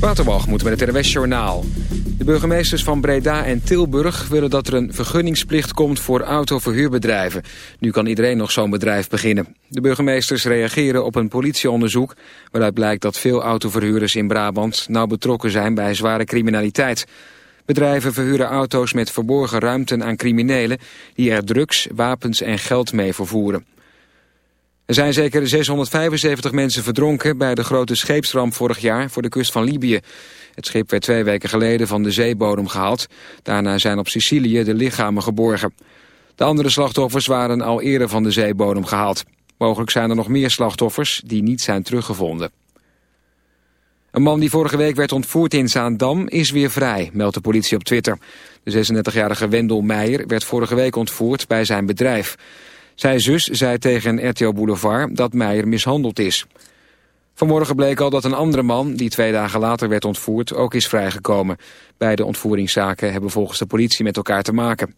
Waterwalgemoed met het RWS Journaal. De burgemeesters van Breda en Tilburg willen dat er een vergunningsplicht komt voor autoverhuurbedrijven. Nu kan iedereen nog zo'n bedrijf beginnen. De burgemeesters reageren op een politieonderzoek waaruit blijkt dat veel autoverhuurders in Brabant nauw betrokken zijn bij zware criminaliteit. Bedrijven verhuren auto's met verborgen ruimten aan criminelen die er drugs, wapens en geld mee vervoeren. Er zijn zeker 675 mensen verdronken bij de grote scheepsramp vorig jaar voor de kust van Libië. Het schip werd twee weken geleden van de zeebodem gehaald. Daarna zijn op Sicilië de lichamen geborgen. De andere slachtoffers waren al eerder van de zeebodem gehaald. Mogelijk zijn er nog meer slachtoffers die niet zijn teruggevonden. Een man die vorige week werd ontvoerd in Zaandam is weer vrij, meldt de politie op Twitter. De 36-jarige Wendel Meijer werd vorige week ontvoerd bij zijn bedrijf. Zijn zus zei tegen RTL Boulevard dat Meijer mishandeld is. Vanmorgen bleek al dat een andere man, die twee dagen later werd ontvoerd, ook is vrijgekomen. Beide ontvoeringszaken hebben volgens de politie met elkaar te maken.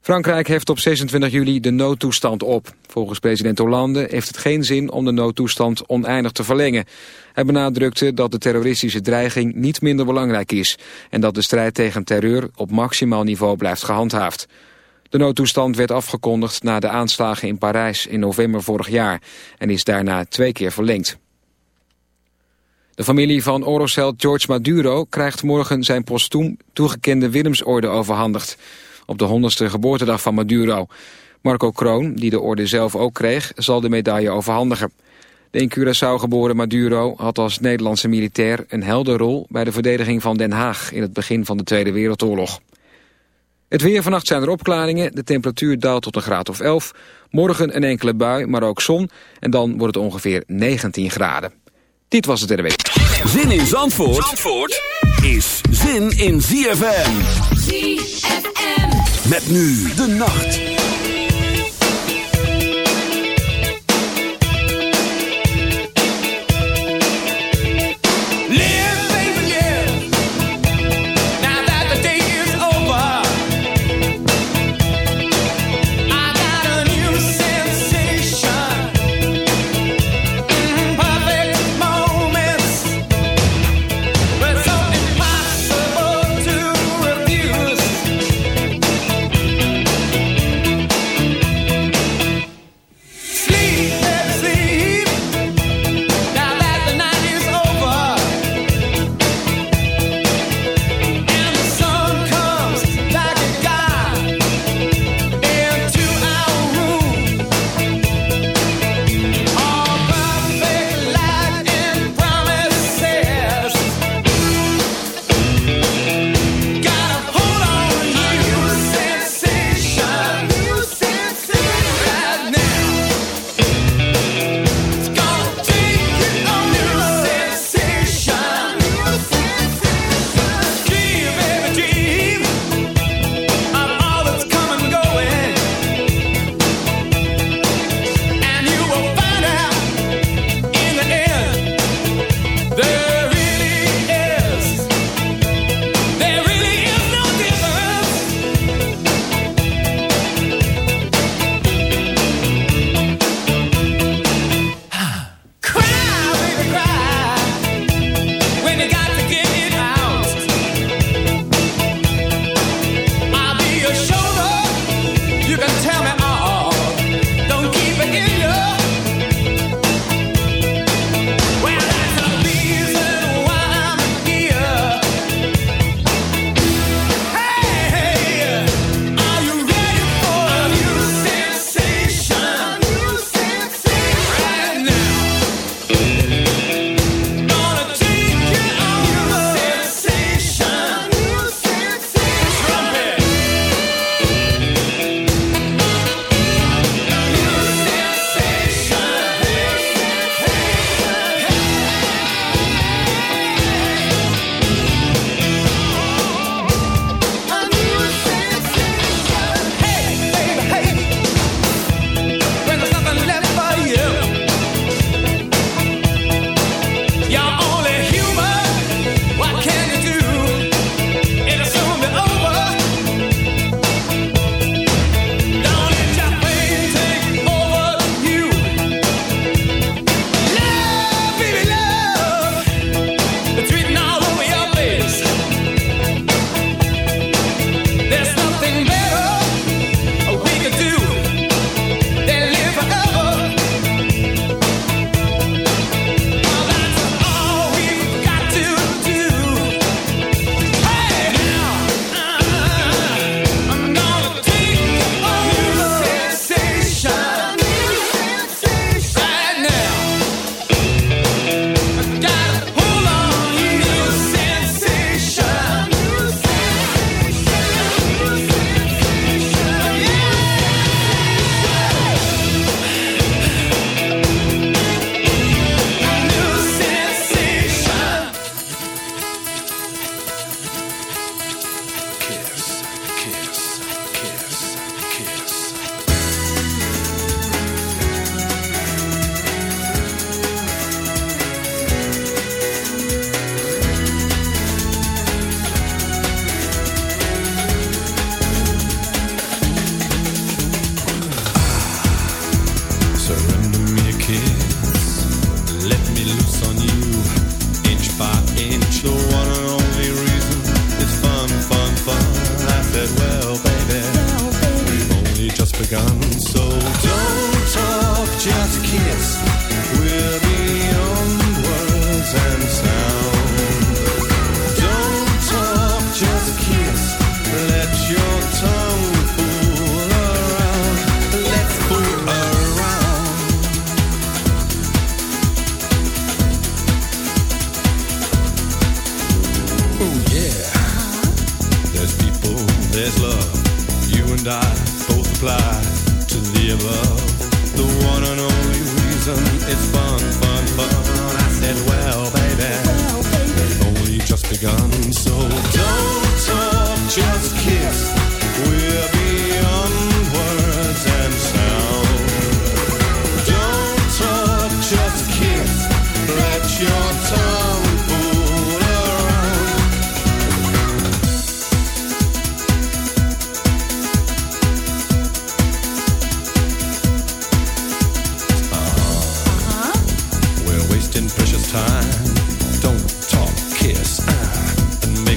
Frankrijk heeft op 26 juli de noodtoestand op. Volgens president Hollande heeft het geen zin om de noodtoestand oneindig te verlengen. Hij benadrukte dat de terroristische dreiging niet minder belangrijk is... en dat de strijd tegen terreur op maximaal niveau blijft gehandhaafd. De noodtoestand werd afgekondigd na de aanslagen in Parijs in november vorig jaar en is daarna twee keer verlengd. De familie van oorlogsheld George Maduro krijgt morgen zijn postuum toegekende Willemsorde overhandigd. Op de honderdste geboortedag van Maduro. Marco Kroon, die de orde zelf ook kreeg, zal de medaille overhandigen. De in Curaçao geboren Maduro had als Nederlandse militair een helder rol bij de verdediging van Den Haag in het begin van de Tweede Wereldoorlog. Het weer vannacht zijn er opklaringen. De temperatuur daalt tot een graad of 11. Morgen een enkele bui, maar ook zon. En dan wordt het ongeveer 19 graden. Dit was het RW. Zin in Zandvoort, Zandvoort is zin in ZFM. ZFM. Met nu de nacht.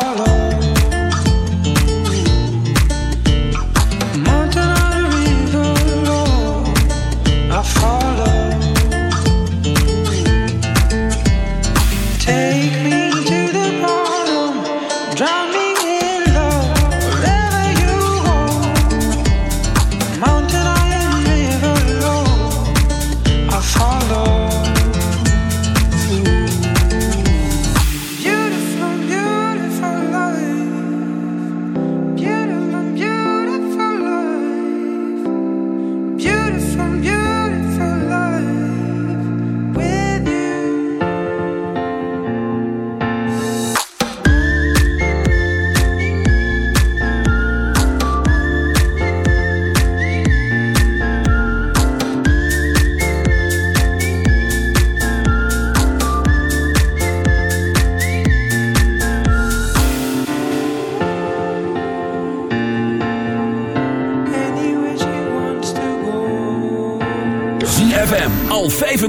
follow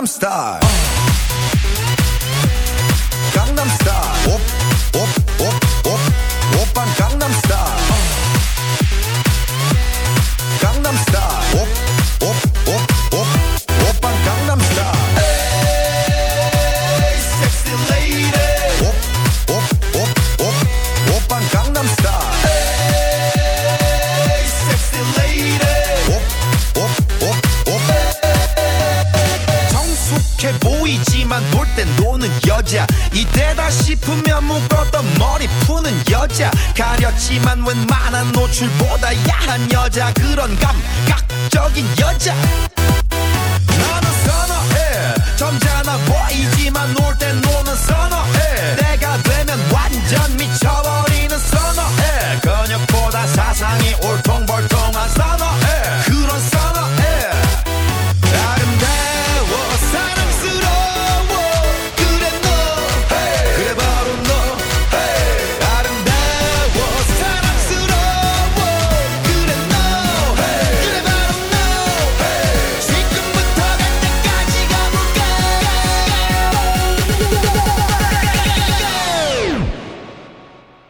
I'm star.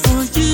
for you.